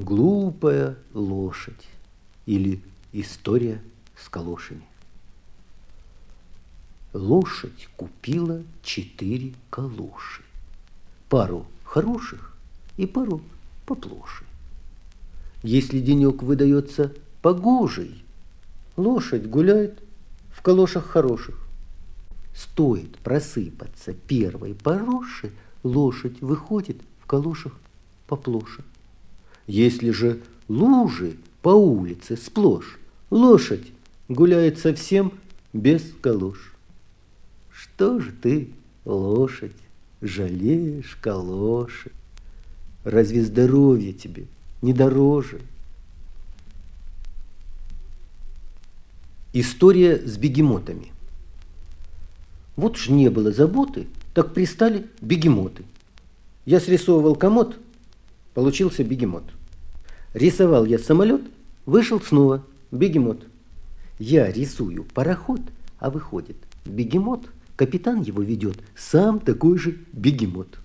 Глупая лошадь или история с калошами. Лошадь купила четыре калоши. Пару хороших и пару поплоше. Если денек выдается погожий, лошадь гуляет в калошах хороших. Стоит просыпаться первой пороши, лошадь выходит в калошах поплоше. Если же лужи по улице сплошь, лошадь гуляет совсем без калош. Что же ты, лошадь, жалеешь калоши? Разве здоровье тебе не дороже? История с бегемотами. Вот ж не было заботы, так пристали бегемоты. Я срисовывал комод, получился бегемот. Рисовал я самолет, вышел снова бегемот. Я рисую пароход, а выходит бегемот, капитан его ведет, сам такой же бегемот.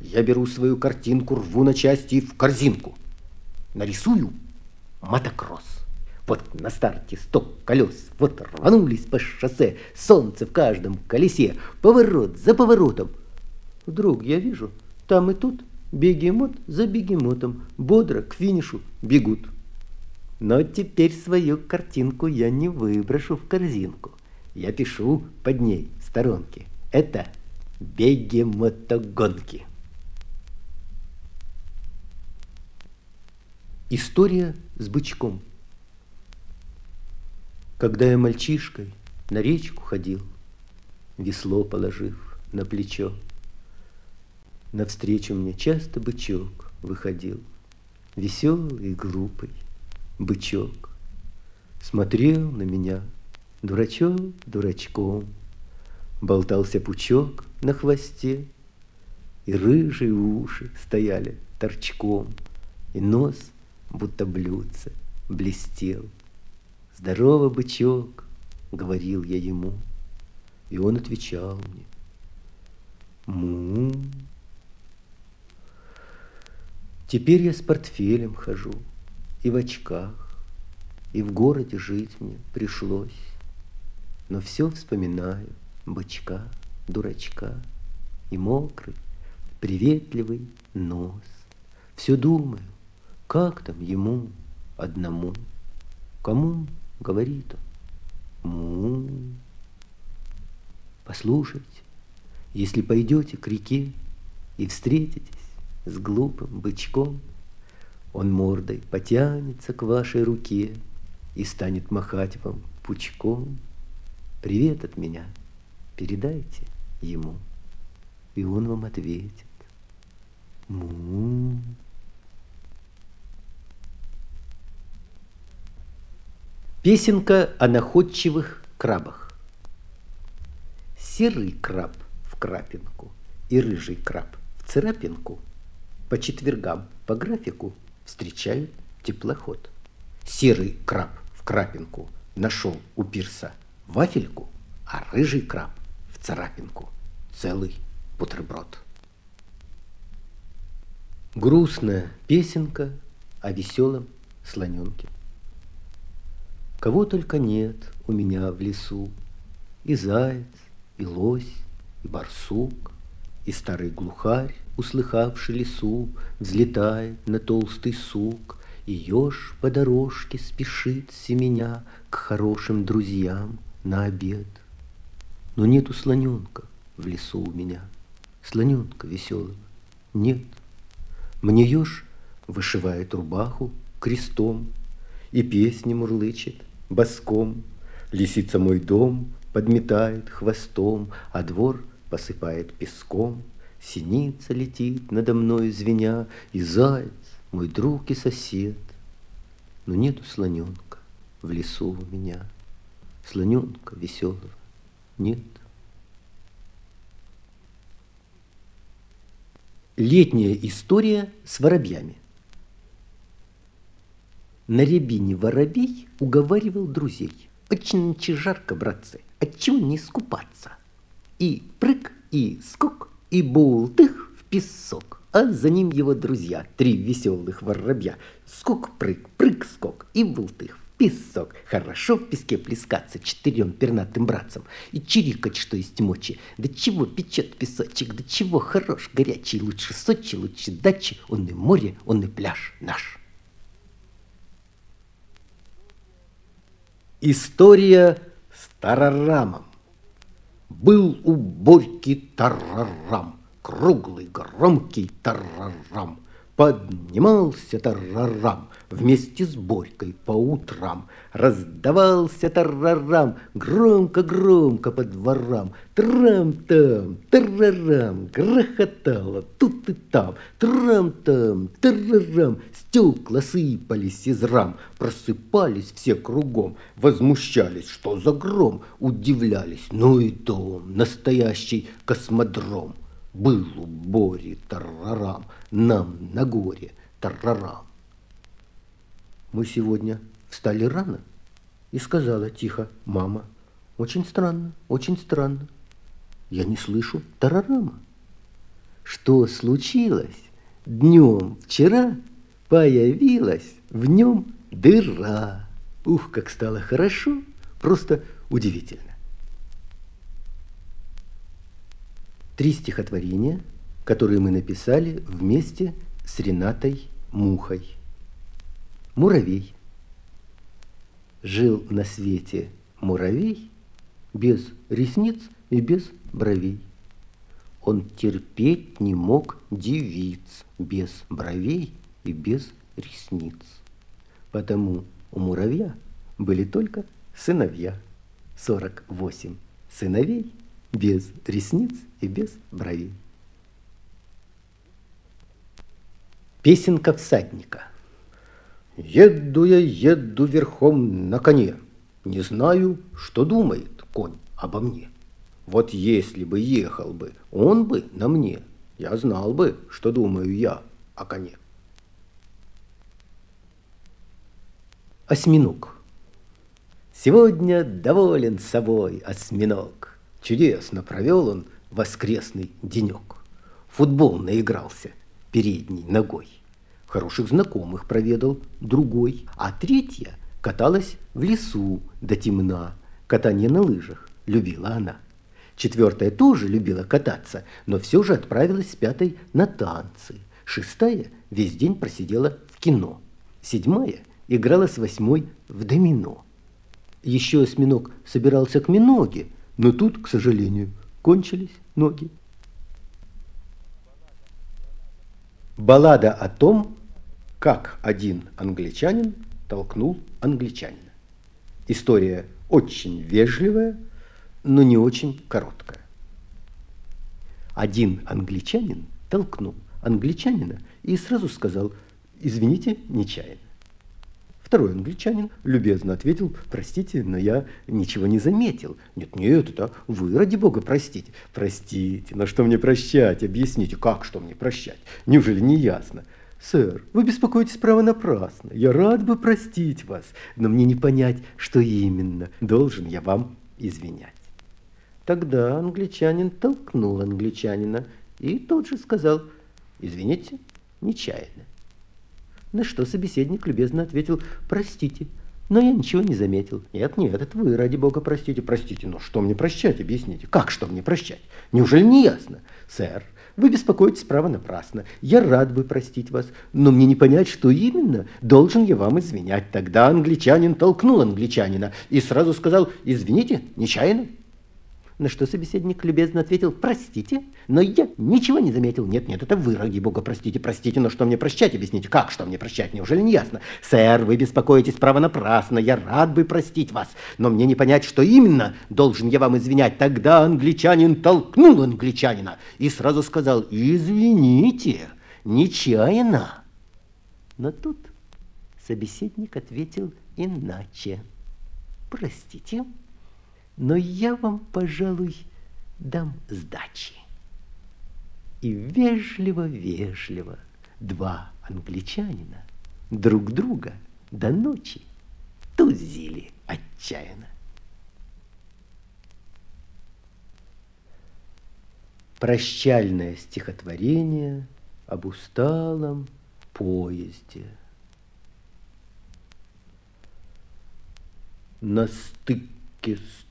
Я беру свою картинку, рву на части в корзинку. Нарисую мотокросс. Вот на старте стоп колес, вот рванулись по шоссе, солнце в каждом колесе, поворот за поворотом. Вдруг я вижу, там и тут бегемот за бегемотом бодро к финишу бегут. Но теперь свою картинку я не выброшу в корзинку. Я пишу под ней сторонки. Это бегемотогонки. История с бычком. Когда я мальчишкой на речку ходил, Весло положив на плечо, Навстречу мне часто бычок выходил, Веселый и глупый бычок. Смотрел на меня дурачок дурачком, Болтался пучок на хвосте, И рыжие уши стояли торчком, И нос, будто блюдце, блестел. «Здорово, бычок!» — говорил я ему, И он отвечал мне, «Му!» Теперь я с портфелем хожу и в очках, И в городе жить мне пришлось. Но все вспоминаю бычка, дурачка И мокрый, приветливый нос. Все думаю, как там ему одному, Кому говорит он? Му. Послушайте, если пойдете к реке И встретитесь с глупым бычком, Он мордой потянется к вашей руке И станет махать вам пучком. Привет от меня передайте ему, И он вам ответит. Му. Песенка о находчивых крабах. Серый краб в крапинку и рыжий краб в царапинку по четвергам по графику встречают теплоход. Серый краб в крапинку нашел у пирса вафельку, а рыжий краб в царапинку целый бутерброд. Грустная песенка о веселом слоненке. Кого только нет у меня в лесу, И заяц, и лось, и барсук, И старый глухарь, услыхавший лесу, Взлетает на толстый сук, И еж по дорожке спешит семеня К хорошим друзьям на обед. Но нету слоненка в лесу у меня, Слоненка веселого нет. Мне еж вышивает рубаху крестом И песни мурлычет, боском. Лисица мой дом подметает хвостом, А двор посыпает песком. Синица летит надо мной звеня, И заяц, мой друг и сосед. Но нету слоненка в лесу у меня, Слоненка веселого нет. Летняя история с воробьями – на рябине воробей уговаривал друзей. Очень жарко, братцы, отчего не скупаться? И прыг, и скок, и бултых в песок. а за ним его друзья, три веселых воробья. Скок-прыг, прыг-скок и бултых песок. Хорошо в песке плескаться четырем пернатым братцам и чирикать, что есть мочи. Да чего печет песочек, да чего хорош, горячий, лучше Сочи, лучше дачи, он и море, он и пляж наш. История с тарарамом. Был у Борьки тарарам, круглый, громкий тарарам. Поднимался тарарам, вместе с Борькой по утрам. Раздавался тарарам, громко-громко по дворам. Трам-там, тарарам, грохотало тут и там. Трам-там, тарарам, стекла сыпались из рам. Просыпались все кругом, возмущались, что за гром. Удивлялись, ну и дом, настоящий космодром. Был у Бори тарарам, нам на горе тарарам. Мы сегодня встали рано, и сказала тихо мама, очень странно, очень странно. Я не слышу тарарама. Что случилось? Днем вчера появилась в нем дыра. Ух, как стало хорошо, просто удивительно. Три стихотворения, которые мы написали вместе с Ренатой Мухой. Муравей. Жил на свете муравей без ресниц и без бровей. Он терпеть не мог девиц без бровей и без ресниц. Потому у муравья были только сыновья. Сорок восемь сыновей без ресниц и без бровей. Песенка всадника – Еду я, еду верхом на коне, Не знаю, что думает конь обо мне. Вот если бы ехал бы он бы на мне, Я знал бы, что думаю я о коне. Осьминог. Сегодня доволен собой осьминог. Чудесно провел он воскресный денек. Футбол наигрался передней ногой хороших знакомых проведал, другой, а третья каталась в лесу до темна. Катание на лыжах любила она. Четвертая тоже любила кататься, но все же отправилась с пятой на танцы. Шестая весь день просидела в кино. Седьмая играла с восьмой в домино. Еще осьминог собирался к миноге, но тут, к сожалению, кончились ноги. Баллада о том, как один англичанин толкнул англичанина. История очень вежливая, но не очень короткая. Один англичанин толкнул англичанина и сразу сказал «Извините, нечаянно». Второй англичанин любезно ответил, простите, но я ничего не заметил. Нет, нет, это вы, ради бога, простите. Простите, но что мне прощать? Объясните, как что мне прощать? Неужели не ясно? Сэр, вы беспокоитесь право напрасно. Я рад бы простить вас, но мне не понять, что именно должен я вам извинять. Тогда англичанин толкнул англичанина и тот же сказал, извините, нечаянно. На что собеседник любезно ответил, простите, но я ничего не заметил. Нет, нет, это вы, ради бога, простите. Простите, но что мне прощать, объясните. Как что мне прощать? Неужели не ясно? Сэр, вы беспокоитесь право напрасно. Я рад бы простить вас, но мне не понять, что именно должен я вам извинять. Тогда англичанин толкнул англичанина и сразу сказал, извините, нечаянно. На что собеседник любезно ответил, простите, но я ничего не заметил. Нет, нет, это вы, ради бога, простите, простите, но что мне прощать, объясните, как что мне прощать, неужели не ясно? Сэр, вы беспокоитесь право напрасно, я рад бы простить вас, но мне не понять, что именно должен я вам извинять. Тогда англичанин толкнул англичанина и сразу сказал, извините, нечаянно. Но тут собеседник ответил иначе. Простите, но я вам, пожалуй, дам сдачи. И вежливо-вежливо два англичанина друг друга до ночи тузили отчаянно. Прощальное стихотворение об усталом поезде. На стыке стук,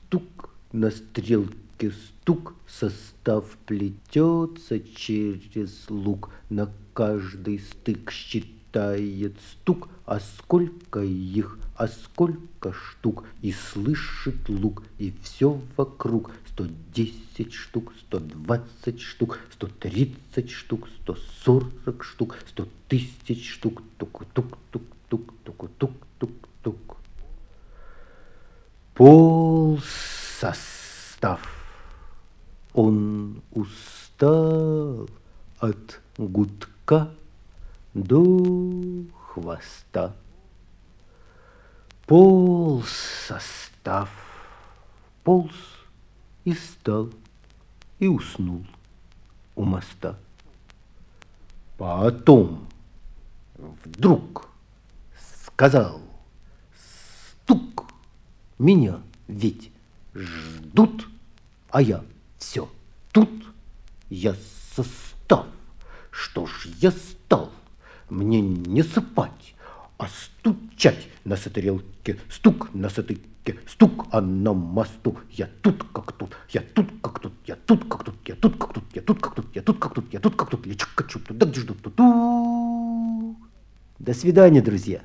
на стрелке стук, Состав плетется через лук, На каждый стык считает стук, А сколько их, а сколько штук, И слышит лук, и все вокруг. Сто десять штук, сто двадцать штук, Сто тридцать штук, сто сорок штук, Сто тысяч штук, тук-тук-тук-тук-тук-тук-тук. Полсостав. Он устал от гудка до хвоста. Полсостав полз и стал, и уснул у моста. Потом вдруг сказал стук меня ведь ждут, а я все тут. Я состав, что ж я стал? Мне не сыпать, а стучать на стрелке, стук на стыке, стук, а на мосту. Я тут как тут, я тут как тут, я тут как тут, я тут как тут, я тут как тут, я тут как тут, я тут как тут, я чукачу, туда где ждут, ту До свидания, друзья.